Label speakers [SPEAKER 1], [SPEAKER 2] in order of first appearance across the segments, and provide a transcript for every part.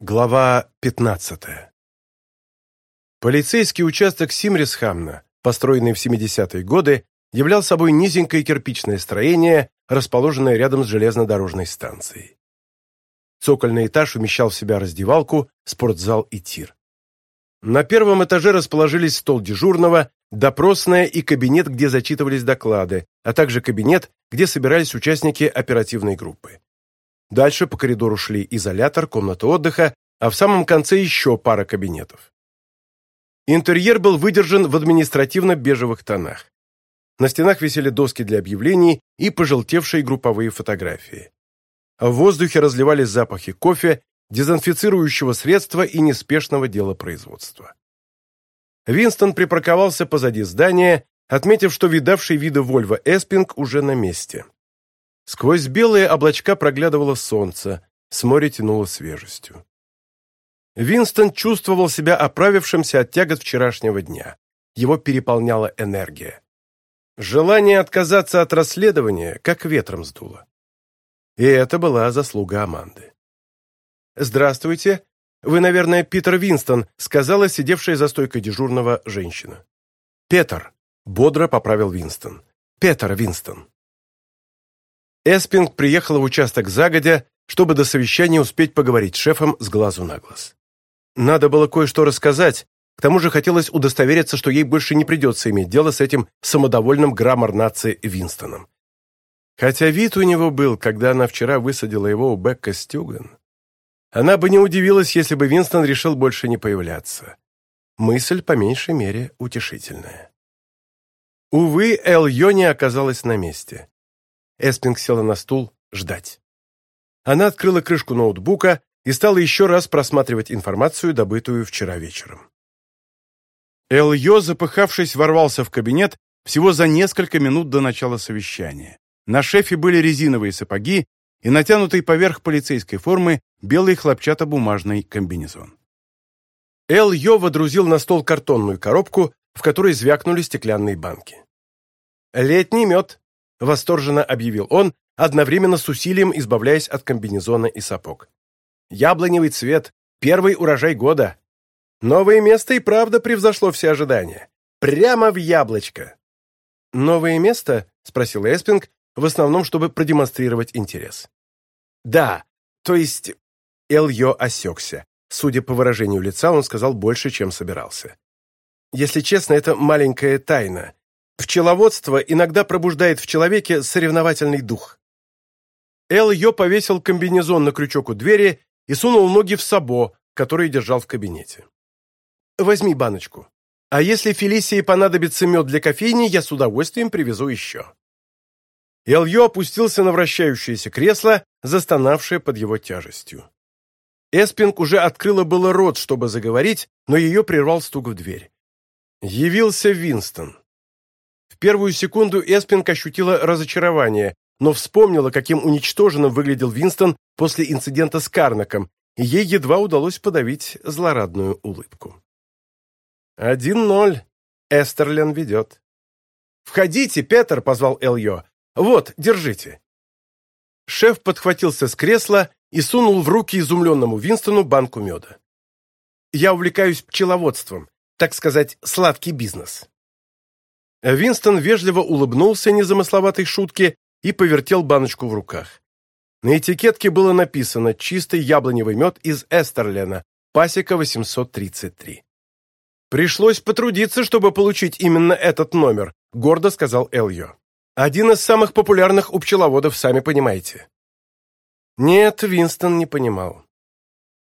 [SPEAKER 1] Глава 15. Полицейский участок Симрисхамна, построенный в 70-е годы, являл собой низенькое кирпичное строение, расположенное рядом с железнодорожной станцией. Цокольный этаж умещал в себя раздевалку, спортзал и тир. На первом этаже расположились стол дежурного, допросная и кабинет, где зачитывались доклады, а также кабинет, где собирались участники оперативной группы. Дальше по коридору шли изолятор, комната отдыха, а в самом конце еще пара кабинетов. Интерьер был выдержан в административно-бежевых тонах. На стенах висели доски для объявлений и пожелтевшие групповые фотографии. В воздухе разливались запахи кофе, дезинфицирующего средства и неспешного делопроизводства. Винстон припарковался позади здания, отметив, что видавший виды Volvo Эспинг уже на месте. Сквозь белые облачка проглядывало солнце, с моря тянуло свежестью. Винстон чувствовал себя оправившимся от тягот вчерашнего дня. Его переполняла энергия. Желание отказаться от расследования как ветром сдуло. И это была заслуга Аманды. «Здравствуйте. Вы, наверное, Питер Винстон», сказала сидевшая за стойкой дежурного женщина. «Петер», — бодро поправил Винстон. «Петер Винстон». Эспинг приехала в участок загодя, чтобы до совещания успеть поговорить с шефом с глазу на глаз. Надо было кое-что рассказать, к тому же хотелось удостовериться, что ей больше не придется иметь дело с этим самодовольным граммар нации Винстоном. Хотя вид у него был, когда она вчера высадила его у Бекка Стюган. Она бы не удивилась, если бы Винстон решил больше не появляться. Мысль, по меньшей мере, утешительная. Увы, Эл Йони оказалась на месте. Эспинг села на стул ждать. Она открыла крышку ноутбука и стала еще раз просматривать информацию, добытую вчера вечером. Эл-Йо, запыхавшись, ворвался в кабинет всего за несколько минут до начала совещания. На шефе были резиновые сапоги и натянутый поверх полицейской формы белый хлопчатобумажный комбинезон. Эл-Йо водрузил на стол картонную коробку, в которой звякнули стеклянные банки. «Летний мед», Восторженно объявил он, одновременно с усилием избавляясь от комбинезона и сапог. «Яблоневый цвет. Первый урожай года. Новое место и правда превзошло все ожидания. Прямо в яблочко!» «Новое место?» — спросил Эспинг, в основном, чтобы продемонстрировать интерес. «Да, то есть...» Эльё осекся. Судя по выражению лица, он сказал больше, чем собирался. «Если честно, это маленькая тайна. Пчеловодство иногда пробуждает в человеке соревновательный дух. Эл Йо повесил комбинезон на крючок у двери и сунул ноги в сабо, который держал в кабинете. «Возьми баночку. А если Фелисии понадобится мед для кофейни, я с удовольствием привезу еще». Эл Йо опустился на вращающееся кресло, застонавшее под его тяжестью. Эспинг уже открыла было рот, чтобы заговорить, но ее прервал стук в дверь. Явился Винстон первую секунду Эспин ощутила разочарование, но вспомнила, каким уничтоженным выглядел Винстон после инцидента с Карнаком, и ей едва удалось подавить злорадную улыбку. «Один ноль. Эстерлен ведет». «Входите, Петер!» — позвал Эльё. «Вот, держите». Шеф подхватился с кресла и сунул в руки изумленному Винстону банку меда. «Я увлекаюсь пчеловодством, так сказать, сладкий бизнес». Винстон вежливо улыбнулся незамысловатой шутке и повертел баночку в руках. На этикетке было написано «Чистый яблоневый мед из Эстерлена, пасека 833». «Пришлось потрудиться, чтобы получить именно этот номер», — гордо сказал Эльо. «Один из самых популярных у пчеловодов, сами понимаете». Нет, Винстон не понимал.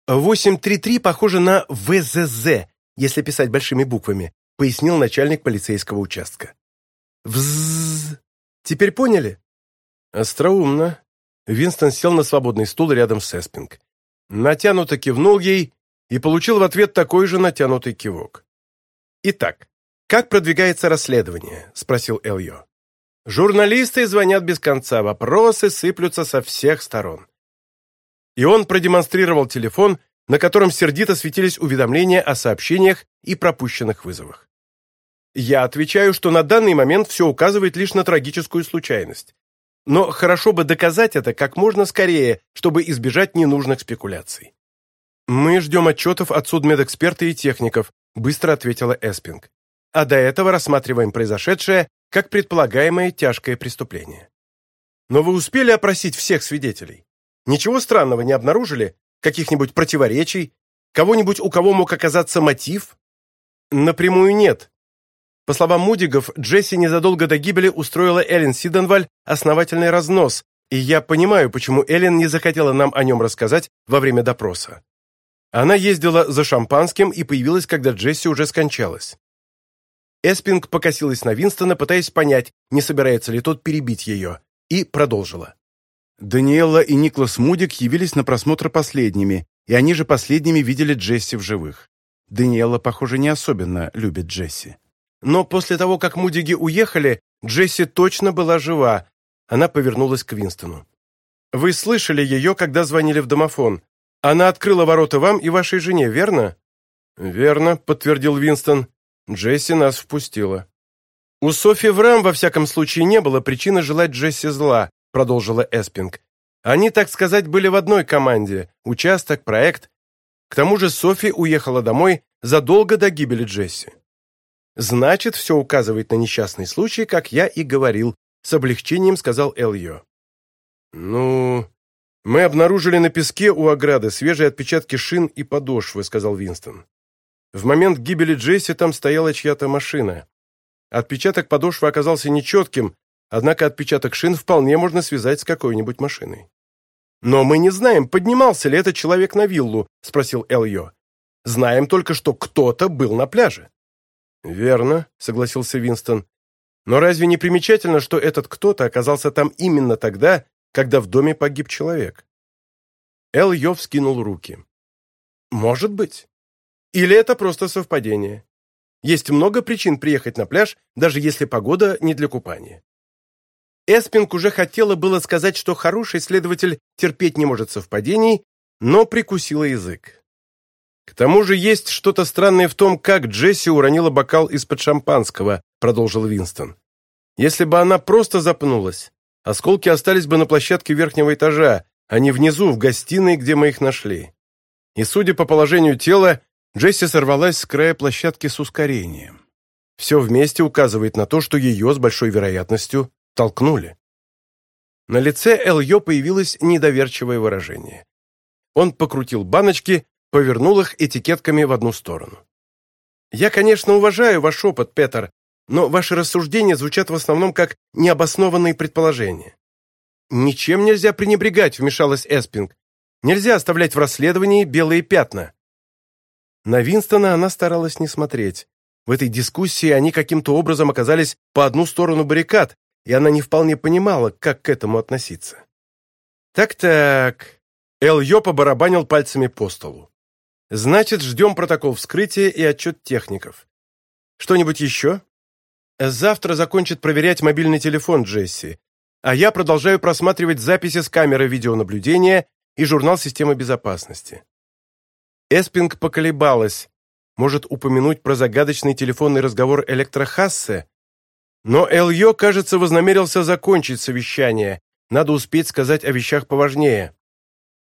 [SPEAKER 1] 833 похоже на ВЗЗ, если писать большими буквами, пояснил начальник полицейского участка. «Взззз! Теперь поняли?» «Остроумно». Винстон сел на свободный стул рядом с Эспинг. Натянуто кивнул ей и получил в ответ такой же натянутый кивок. «Итак, как продвигается расследование?» – спросил Эльё. «Журналисты звонят без конца, вопросы сыплются со всех сторон». И он продемонстрировал телефон – на котором сердито светились уведомления о сообщениях и пропущенных вызовах. Я отвечаю, что на данный момент все указывает лишь на трагическую случайность. Но хорошо бы доказать это как можно скорее, чтобы избежать ненужных спекуляций. «Мы ждем отчетов от судмедэксперта и техников», быстро ответила Эспинг. «А до этого рассматриваем произошедшее как предполагаемое тяжкое преступление». «Но вы успели опросить всех свидетелей? Ничего странного не каких нибудь противоречий, кого-нибудь, у кого мог оказаться мотив? Напрямую нет. По словам Мудигов, Джесси незадолго до гибели устроила Эллен Сиденваль основательный разнос, и я понимаю, почему Эллен не захотела нам о нем рассказать во время допроса. Она ездила за шампанским и появилась, когда Джесси уже скончалась. Эспинг покосилась на Винстона, пытаясь понять, не собирается ли тот перебить ее, и продолжила.
[SPEAKER 2] Даниэлла и Никлас Мудик явились на просмотр последними, и они же последними видели Джесси в живых. Даниэлла, похоже, не особенно любит Джесси.
[SPEAKER 1] Но после того, как Мудиги уехали, Джесси точно была жива. Она повернулась к Винстону. «Вы слышали ее, когда звонили в домофон. Она открыла ворота вам и вашей жене, верно?» «Верно», — подтвердил Винстон. «Джесси нас впустила». «У Софи Врам, во всяком случае, не было причины желать Джесси зла», — продолжила Эспинг. Они, так сказать, были в одной команде, участок, проект. К тому же Софи уехала домой задолго до гибели Джесси. Значит, все указывает на несчастный случай, как я и говорил, с облегчением сказал Эльё. Ну, мы обнаружили на песке у ограды свежие отпечатки шин и подошвы, сказал Винстон. В момент гибели Джесси там стояла чья-то машина. Отпечаток подошвы оказался нечетким, Однако отпечаток шин вполне можно связать с какой-нибудь машиной. «Но мы не знаем, поднимался ли этот человек на виллу», — спросил Эльо. «Знаем только, что кто-то был на пляже». «Верно», — согласился Винстон. «Но разве не примечательно, что этот кто-то оказался там именно тогда, когда в доме погиб человек?» Эльо вскинул руки. «Может быть. Или это просто совпадение. Есть много причин приехать на пляж, даже если погода не для купания. Эспинг уже хотела было сказать, что хороший следователь терпеть не может совпадений, но прикусила язык. «К тому же есть что-то странное в том, как Джесси уронила бокал из-под шампанского», продолжил Винстон. «Если бы она просто запнулась, осколки остались бы на площадке верхнего этажа, а не внизу, в гостиной, где мы их нашли. И, судя по положению тела, Джесси сорвалась с края площадки с ускорением. Все вместе указывает на то, что ее, с большой вероятностью, толкнули. На лице Эльё появилось недоверчивое выражение. Он покрутил баночки, повернул их этикетками в одну сторону. «Я, конечно, уважаю ваш опыт, Пётр, но ваши рассуждения звучат в основном как необоснованные предположения». «Ничем нельзя пренебрегать», — вмешалась Эспинг. «Нельзя оставлять в расследовании белые пятна». На Винстона она старалась не смотреть. В этой дискуссии они каким-то образом оказались по одну сторону баррикад, и она не вполне понимала, как к этому относиться. «Так-так...» Эл Йо побарабанил пальцами по столу. «Значит, ждем протокол вскрытия и отчет техников. Что-нибудь еще?» «Завтра закончит проверять мобильный телефон Джесси, а я продолжаю просматривать записи с камеры видеонаблюдения и журнал системы безопасности». Эспинг поколебалась. Может, упомянуть про загадочный телефонный разговор Электрохассе, но Эльё, кажется, вознамерился закончить совещание. Надо успеть сказать о вещах поважнее.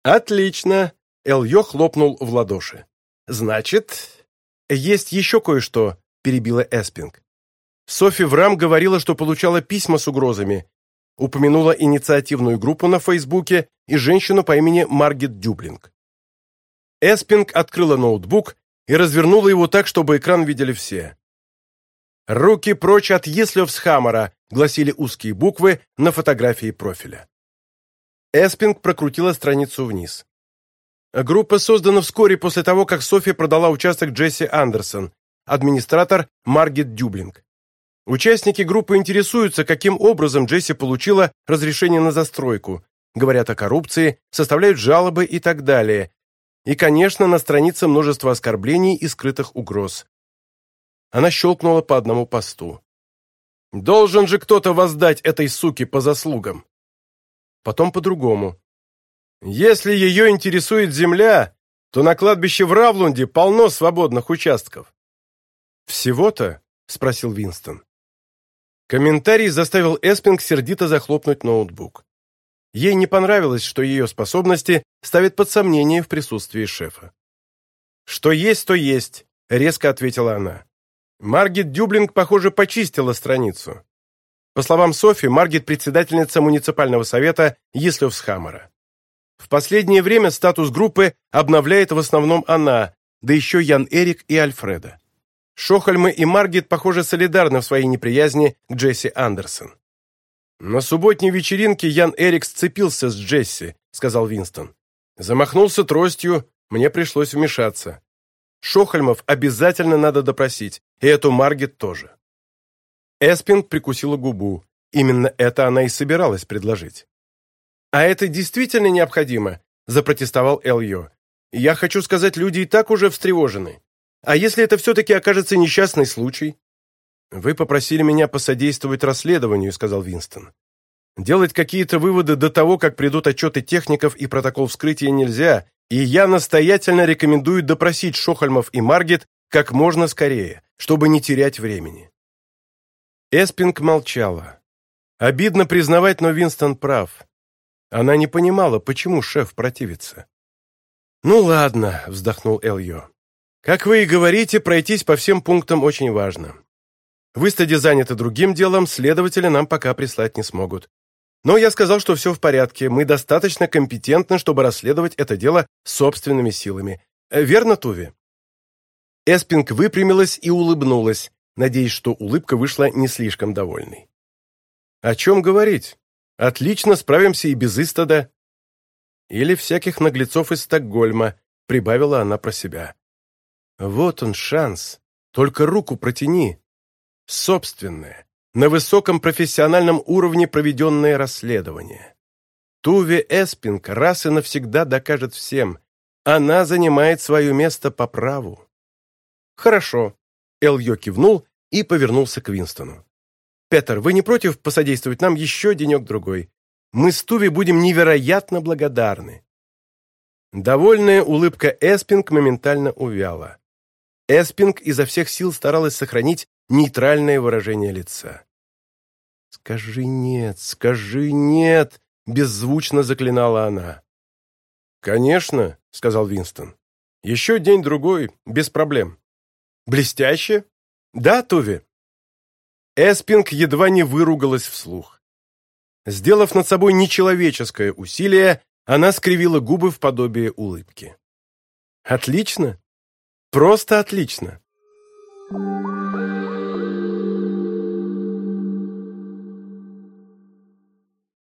[SPEAKER 1] «Отлично!» — Эльё хлопнул в ладоши. «Значит...» «Есть еще кое-что», — перебила Эспинг. Софи Врам говорила, что получала письма с угрозами. Упомянула инициативную группу на Фейсбуке и женщину по имени Маргит Дюблинг. Эспинг открыла ноутбук и развернула его так, чтобы экран видели все. «Руки прочь от Еслевсхаммера», — гласили узкие буквы на фотографии профиля. Эспинг прокрутила страницу вниз. Группа создана вскоре после того, как Софи продала участок Джесси Андерсон, администратор Маргет Дюблинг. Участники группы интересуются, каким образом Джесси получила разрешение на застройку, говорят о коррупции, составляют жалобы и так далее. И, конечно, на странице множество оскорблений и скрытых угроз. Она щелкнула по одному посту. «Должен же кто-то воздать этой суке по заслугам!» Потом по-другому. «Если ее интересует земля, то на кладбище в Равлунде полно свободных участков». «Всего-то?» — спросил Винстон. Комментарий заставил Эспинг сердито захлопнуть ноутбук. Ей не понравилось, что ее способности ставят под сомнение в присутствии шефа. «Что есть, то есть», — резко ответила она. Маргит Дюблинг, похоже, почистила страницу. По словам Софи, Маргит – председательница муниципального совета Ислевсхаммера. В последнее время статус группы обновляет в основном она, да еще Ян-Эрик и Альфреда. Шохальмы и Маргит, похоже, солидарны в своей неприязни к Джесси Андерсон. «На субботней вечеринке Ян-Эрик сцепился с Джесси», – сказал Винстон. «Замахнулся тростью, мне пришлось вмешаться. Шохальмов обязательно надо допросить. И эту Маргет тоже. Эспин прикусила губу. Именно это она и собиралась предложить. «А это действительно необходимо», – запротестовал Эльё. «Я хочу сказать, люди и так уже встревожены. А если это все-таки окажется несчастный случай?» «Вы попросили меня посодействовать расследованию», – сказал Винстон. «Делать какие-то выводы до того, как придут отчеты техников и протокол вскрытия нельзя, и я настоятельно рекомендую допросить Шохальмов и Маргет как можно скорее чтобы не терять времени. Эспинг молчала. Обидно признавать, но Винстон прав. Она не понимала, почему шеф противится. «Ну ладно», — вздохнул Эльё. «Как вы и говорите, пройтись по всем пунктам очень важно. Вы стади заняты другим делом, следователя нам пока прислать не смогут. Но я сказал, что все в порядке, мы достаточно компетентны, чтобы расследовать это дело собственными силами. Э, верно, Туви?» Эспинг выпрямилась и улыбнулась, надеясь, что улыбка вышла не слишком довольной. «О чем говорить? Отлично, справимся и без Истада «Или всяких наглецов из Стокгольма», — прибавила она про себя. «Вот он шанс. Только руку протяни. Собственное, на высоком профессиональном уровне проведенное расследование. Туве Эспинг раз и навсегда докажет всем, она занимает свое место по праву». «Хорошо». Эльё кивнул и повернулся к Винстону. «Петер, вы не против посодействовать нам еще денек-другой? Мы с Туви будем невероятно благодарны». Довольная улыбка Эспинг моментально увяла. Эспинг изо всех сил старалась сохранить нейтральное выражение лица. «Скажи нет, скажи нет!» — беззвучно заклинала она. «Конечно», — сказал Винстон. «Еще день-другой, без проблем». «Блестяще?» «Да, Туви?» Эспинг едва не выругалась вслух. Сделав над собой нечеловеческое усилие, она скривила губы в подобие улыбки. «Отлично! Просто отлично!»